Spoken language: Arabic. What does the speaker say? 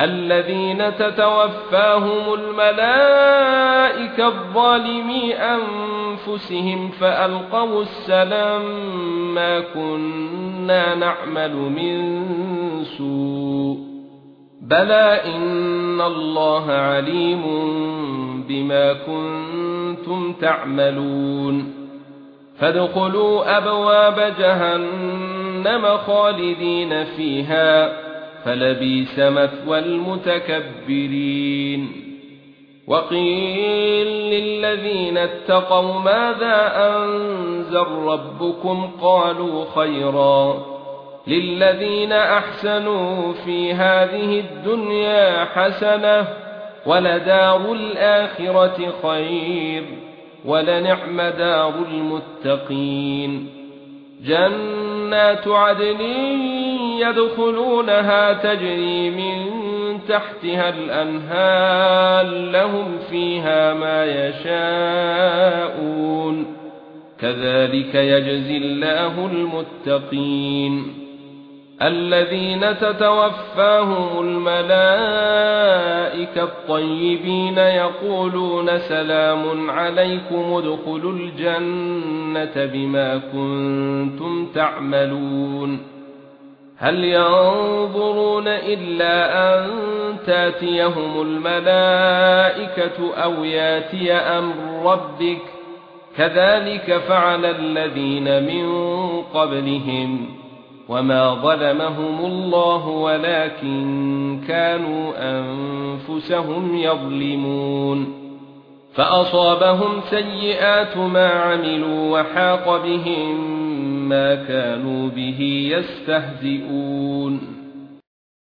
الَّذِينَ تَتَوَفَّاهُمُ الْمَلَائِكَةُ الظَّالِمِي أَنفُسِهِمْ فَأَلْقَوْا السَّلَامَ مَا كُنَّا نَعْمَلُ مِن سُوءٍ. بَلَى إِنَّ اللَّهَ عَلِيمٌ بِمَا كُنتُمْ تَعْمَلُونَ. فَادْخُلُوا أَبْوَابَ جَهَنَّمَ خَالِدِينَ فِيهَا. فلبيس مثوى المتكبرين. وقيل للذين اتقوا ماذا أنزل ربكم قالوا خيرا للذين أحسنوا في هذه الدنيا حسنة ولدار الآخرة خير ولنعم دار المتقين. جنات عدن يدخلونها تجري من تحتها الأنهار لهم فيها ما يشاءون. كذلك يجزي الله المتقين. الذين تتوفاهم الملائكة الطيبين يقولون سلام عليكم ادخلوا الجنة بما كنتم تعملون. هل ينظرون إلا أن تأتيهم الملائكة أو يأتي أمر ربك؟ كذلك فعل الذين من قبلهم. وما ظلمهم الله ولكن كانوا أنفسهم يظلمون. فأصابهم سيئات ما عملوا وحاق بهم ما كانوا به يستهزئون.